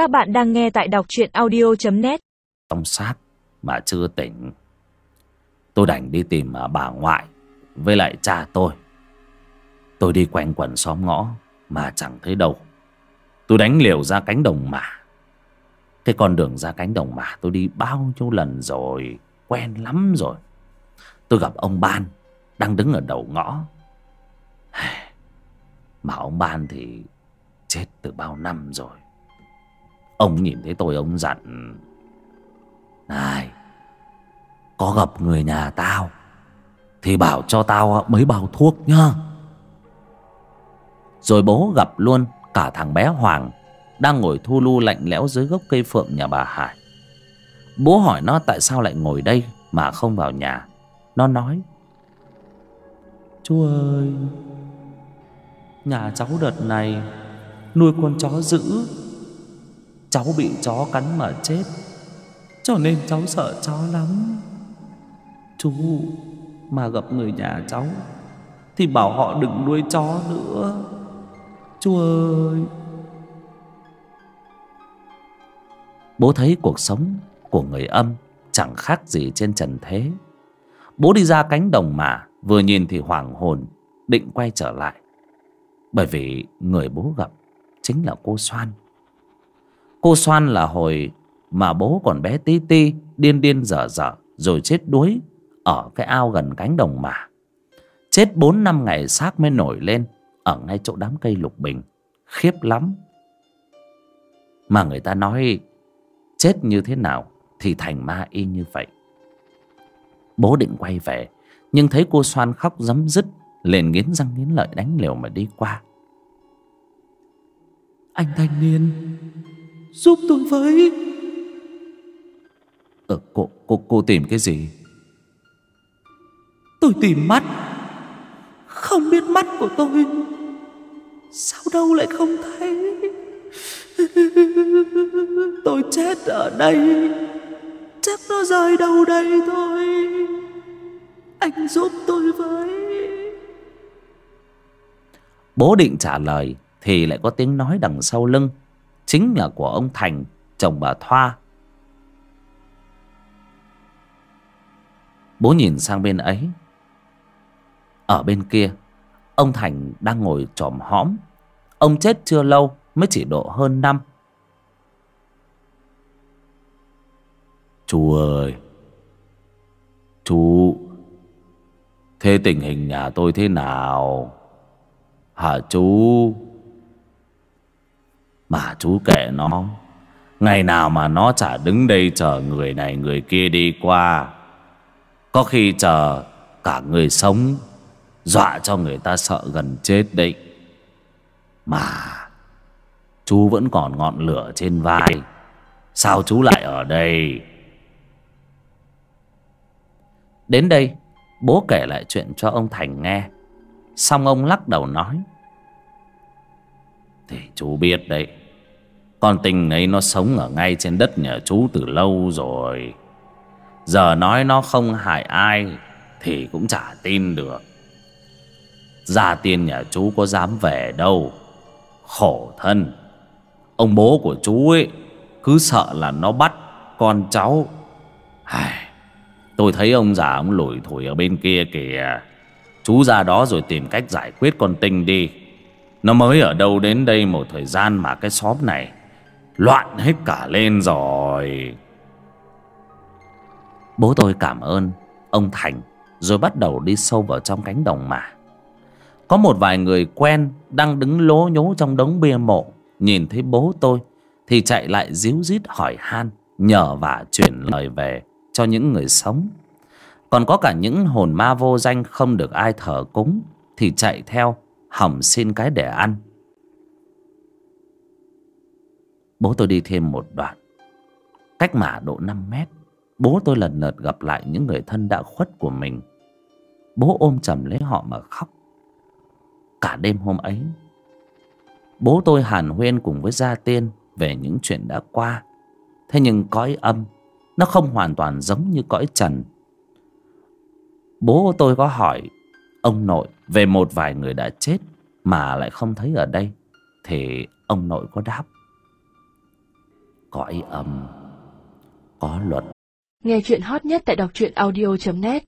Các bạn đang nghe tại đọc truyện audio.net Ông sát mà chưa tỉnh, tôi đành đi tìm à, bà ngoại với lại cha tôi. Tôi đi quanh quần xóm ngõ mà chẳng thấy đâu. Tôi đánh liều ra cánh đồng mả cái con đường ra cánh đồng mả tôi đi bao nhiêu lần rồi, quen lắm rồi. Tôi gặp ông ban đang đứng ở đầu ngõ. Mà ông ban thì chết từ bao năm rồi ông nhìn thấy tôi, ông dặn, này, có gặp người nhà tao thì bảo cho tao mấy bao thuốc nhá. Rồi bố gặp luôn cả thằng bé hoàng đang ngồi thu lu lạnh lẽo dưới gốc cây phượng nhà bà hải. Bố hỏi nó tại sao lại ngồi đây mà không vào nhà. Nó nói, chú ơi, nhà cháu đợt này nuôi con chó dữ cháu bị chó cắn mà chết. Cho nên cháu sợ chó lắm. Chú, mà gặp người nhà cháu, thì bảo họ đừng nuôi chó nữa. Chú ơi! Bố thấy cuộc sống của người âm chẳng khác gì trên trần thế. Bố đi ra cánh đồng mà, vừa nhìn thì hoảng hồn, định quay trở lại. Bởi vì người bố gặp chính là cô xoan. Cô Soan là hồi mà bố còn bé tí ti, điên điên dở dở, rồi chết đuối ở cái ao gần cánh đồng mà. Chết bốn năm ngày xác mới nổi lên ở ngay chỗ đám cây lục bình. Khiếp lắm. Mà người ta nói chết như thế nào thì thành ma y như vậy. Bố định quay về, nhưng thấy cô Soan khóc dấm dứt, liền nghiến răng nghiến lợi đánh liều mà đi qua. Anh thanh niên Giúp tôi với. Ờ cô, cô, cô tìm cái gì? Tôi tìm mắt. Không biết mắt của tôi. Sao đâu lại không thấy? Tôi chết ở đây. Chắc nó rơi đâu đây thôi. Anh giúp tôi với. Bố định trả lời thì lại có tiếng nói đằng sau lưng chính là của ông thành, chồng bà thoa. Bố nhìn sang bên ấy. Ở bên kia, ông thành đang ngồi tròm hõm. Ông chết chưa lâu mới chỉ độ hơn năm. Chú ơi! Chú, thế tình hình nhà tôi thế nào? Hả chú? Mà chú kệ nó, Ngày nào mà nó chả đứng đây chờ người này người kia đi qua, Có khi chờ cả người sống Dọa cho người ta sợ gần chết đấy. Mà Chú vẫn còn ngọn lửa trên vai, Sao chú lại ở đây? Đến đây, Bố kể lại chuyện cho ông Thành nghe. Xong ông lắc đầu nói, Thì chú biết đấy con tình ấy nó sống ở ngay trên đất nhà chú từ lâu rồi. Giờ nói nó không hại ai Thì cũng chả tin được. Gia tiên nhà chú có dám về đâu? Khổ thân. Ông bố của chú ấy Cứ sợ là nó bắt con cháu. Ai, Tôi thấy ông già ông lủi thủi ở bên kia kìa. Chú ra đó rồi tìm cách giải quyết con tinh đi. Nó mới ở đâu đến đây một thời gian mà cái xóm này Loạn hết cả lên rồi. Bố tôi cảm ơn Ông Thành Rồi bắt đầu đi sâu vào trong cánh đồng mà. Có một vài người quen Đang đứng lố nhố trong đống bia mộ. Nhìn thấy bố tôi Thì chạy lại díu dít hỏi han, Nhờ và chuyển lời về Cho những người sống. Còn có cả những hồn ma vô danh Không được ai thờ cúng Thì chạy theo, Hỏng xin cái để ăn. Bố tôi đi thêm một đoạn. Cách mả độ 5 mét, Bố tôi lần lượt gặp lại những người thân đã khuất của mình. Bố ôm chầm lấy họ mà khóc. Cả đêm hôm ấy, Bố tôi hàn huyên cùng với Gia Tiên Về những chuyện đã qua. Thế nhưng cõi âm, Nó không hoàn toàn giống như cõi trần. Bố tôi có hỏi Ông nội về một vài người đã chết Mà lại không thấy ở đây, Thì ông nội có đáp cõi âm. Có luật. Nghe chuyện hot nhất tại đọc truyện audio.net